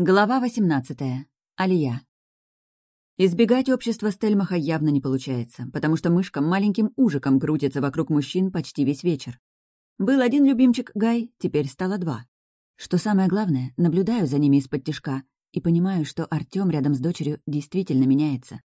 Глава 18. Алия. Избегать общества Стельмаха явно не получается, потому что мышка маленьким ужиком крутится вокруг мужчин почти весь вечер. Был один любимчик Гай, теперь стало два. Что самое главное, наблюдаю за ними из-под тишка и понимаю, что Артём рядом с дочерью действительно меняется.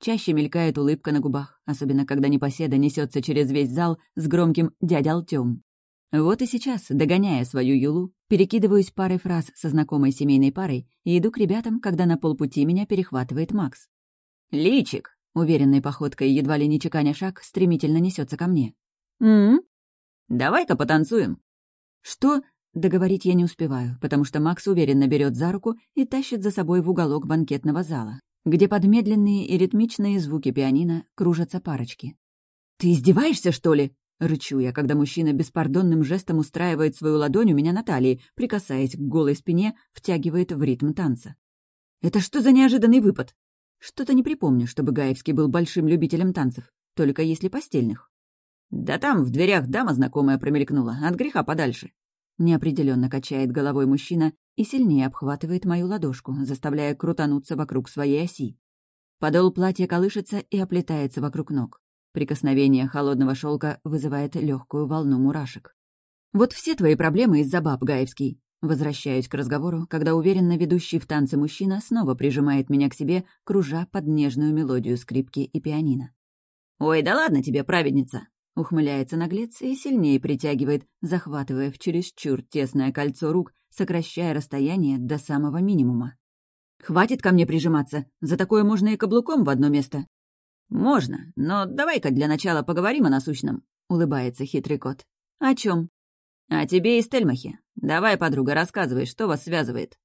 Чаще мелькает улыбка на губах, особенно когда непоседа несется через весь зал с громким «дядя Артём». Вот и сейчас, догоняя свою Юлу, перекидываюсь парой фраз со знакомой семейной парой и иду к ребятам, когда на полпути меня перехватывает Макс. «Личик!» — уверенной походкой, едва ли не чеканя шаг, стремительно несется ко мне. «М-м? Давай-ка потанцуем!» «Что?» — договорить я не успеваю, потому что Макс уверенно берет за руку и тащит за собой в уголок банкетного зала, где под медленные и ритмичные звуки пианино кружатся парочки. «Ты издеваешься, что ли?» Рычу я, когда мужчина беспардонным жестом устраивает свою ладонь у меня на талии, прикасаясь к голой спине, втягивает в ритм танца. «Это что за неожиданный выпад?» Что-то не припомню, чтобы Гаевский был большим любителем танцев, только если постельных. «Да там, в дверях, дама знакомая промелькнула, от греха подальше». Неопределенно качает головой мужчина и сильнее обхватывает мою ладошку, заставляя крутануться вокруг своей оси. Подол платья колышется и оплетается вокруг ног. Прикосновение холодного шелка вызывает легкую волну мурашек. «Вот все твои проблемы из-за баб, Гаевский». Возвращаюсь к разговору, когда уверенно ведущий в танце мужчина снова прижимает меня к себе, кружа под нежную мелодию скрипки и пианино. «Ой, да ладно тебе, праведница!» Ухмыляется наглец и сильнее притягивает, захватывая в чересчур тесное кольцо рук, сокращая расстояние до самого минимума. «Хватит ко мне прижиматься, за такое можно и каблуком в одно место!» «Можно, но давай-ка для начала поговорим о насущном», — улыбается хитрый кот. «О чем? «О тебе и Стельмахе. Давай, подруга, рассказывай, что вас связывает».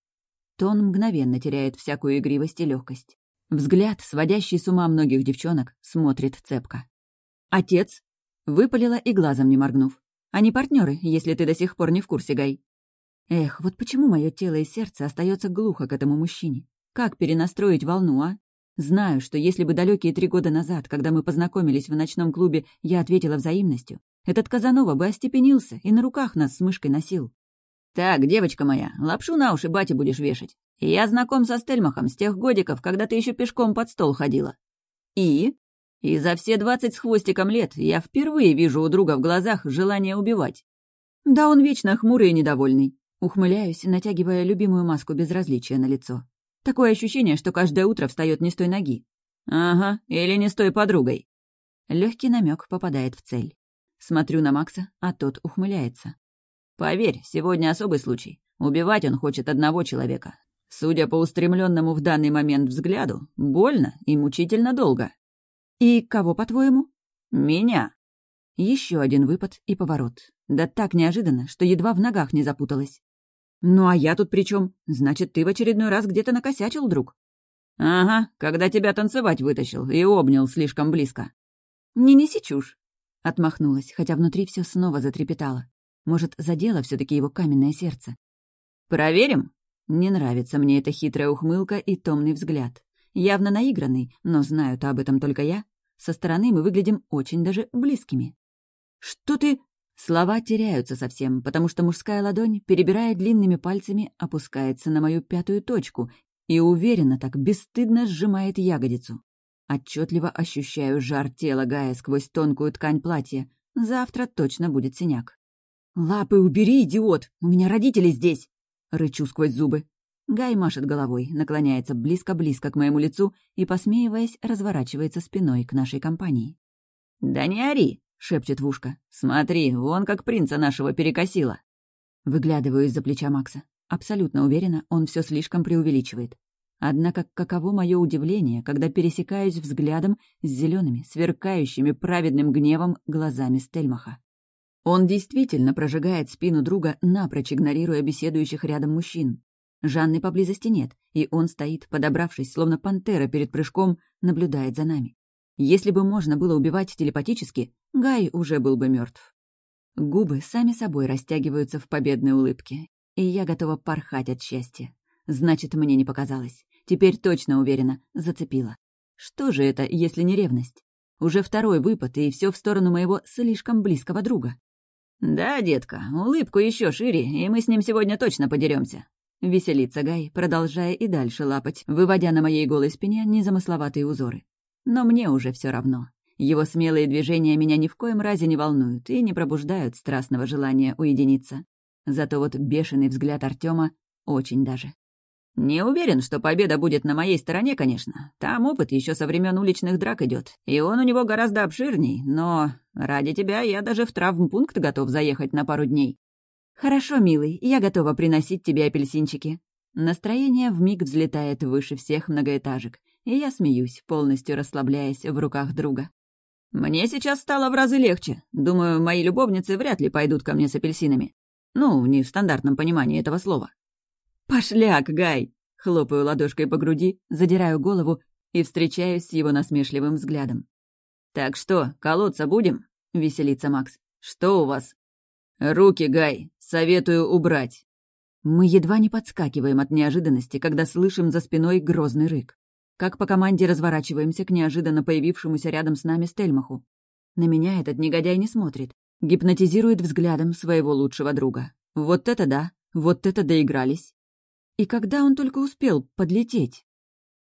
Тон мгновенно теряет всякую игривость и легкость. Взгляд, сводящий с ума многих девчонок, смотрит цепко. «Отец?» — выпалила и глазом не моргнув. «Они партнеры, если ты до сих пор не в курсе, Гай». Эх, вот почему мое тело и сердце остается глухо к этому мужчине? Как перенастроить волну, а? Знаю, что если бы далекие три года назад, когда мы познакомились в ночном клубе, я ответила взаимностью, этот Казанова бы остепенился и на руках нас с мышкой носил. «Так, девочка моя, лапшу на уши бате будешь вешать. Я знаком со Стельмахом с тех годиков, когда ты еще пешком под стол ходила». «И?» «И за все двадцать с хвостиком лет я впервые вижу у друга в глазах желание убивать». «Да он вечно хмурый и недовольный». Ухмыляюсь, натягивая любимую маску безразличия на лицо. Такое ощущение, что каждое утро встает не с той ноги. Ага, или не с той подругой. Легкий намек попадает в цель. Смотрю на Макса, а тот ухмыляется. Поверь, сегодня особый случай. Убивать он хочет одного человека. Судя по устремленному в данный момент взгляду, больно и мучительно долго. И кого, по-твоему? Меня. Еще один выпад и поворот. Да так неожиданно, что едва в ногах не запуталась. «Ну а я тут при чем? Значит, ты в очередной раз где-то накосячил, друг?» «Ага, когда тебя танцевать вытащил и обнял слишком близко». «Не неси чушь», — отмахнулась, хотя внутри все снова затрепетало. Может, задело все таки его каменное сердце. «Проверим?» Не нравится мне эта хитрая ухмылка и томный взгляд. Явно наигранный, но знаю-то об этом только я. Со стороны мы выглядим очень даже близкими. «Что ты...» Слова теряются совсем, потому что мужская ладонь, перебирая длинными пальцами, опускается на мою пятую точку и уверенно так бесстыдно сжимает ягодицу. Отчетливо ощущаю жар тела Гая сквозь тонкую ткань платья. Завтра точно будет синяк. «Лапы убери, идиот! У меня родители здесь!» Рычу сквозь зубы. Гай машет головой, наклоняется близко-близко к моему лицу и, посмеиваясь, разворачивается спиной к нашей компании. «Да не ори!» Шепчет в ушко. «Смотри, вон как принца нашего перекосило!» Выглядываю из-за плеча Макса. Абсолютно уверена, он все слишком преувеличивает. Однако каково мое удивление, когда пересекаюсь взглядом с зелеными, сверкающими праведным гневом глазами Стельмаха. Он действительно прожигает спину друга, напрочь игнорируя беседующих рядом мужчин. Жанны поблизости нет, и он стоит, подобравшись, словно пантера перед прыжком, наблюдает за нами. Если бы можно было убивать телепатически, Гай уже был бы мертв. Губы сами собой растягиваются в победной улыбке, и я готова порхать от счастья. Значит, мне не показалось. Теперь точно уверена, зацепила. Что же это, если не ревность? Уже второй выпад, и все в сторону моего слишком близкого друга. «Да, детка, улыбку еще шире, и мы с ним сегодня точно подеремся. Веселится Гай, продолжая и дальше лапать, выводя на моей голой спине незамысловатые узоры. Но мне уже все равно. Его смелые движения меня ни в коем разе не волнуют и не пробуждают страстного желания уединиться. Зато вот бешеный взгляд Артема очень даже. «Не уверен, что победа будет на моей стороне, конечно. Там опыт еще со времен уличных драк идет, и он у него гораздо обширней, но ради тебя я даже в травмпункт готов заехать на пару дней». «Хорошо, милый, я готова приносить тебе апельсинчики». Настроение вмиг взлетает выше всех многоэтажек, и я смеюсь, полностью расслабляясь в руках друга. «Мне сейчас стало в разы легче. Думаю, мои любовницы вряд ли пойдут ко мне с апельсинами. Ну, не в стандартном понимании этого слова». «Пошляк, Гай!» — хлопаю ладошкой по груди, задираю голову и встречаюсь с его насмешливым взглядом. «Так что, колоться будем?» — веселится Макс. «Что у вас?» «Руки, Гай! Советую убрать!» Мы едва не подскакиваем от неожиданности, когда слышим за спиной грозный рык. Как по команде разворачиваемся к неожиданно появившемуся рядом с нами Стельмаху. На меня этот негодяй не смотрит. Гипнотизирует взглядом своего лучшего друга. Вот это да, вот это доигрались. И когда он только успел подлететь?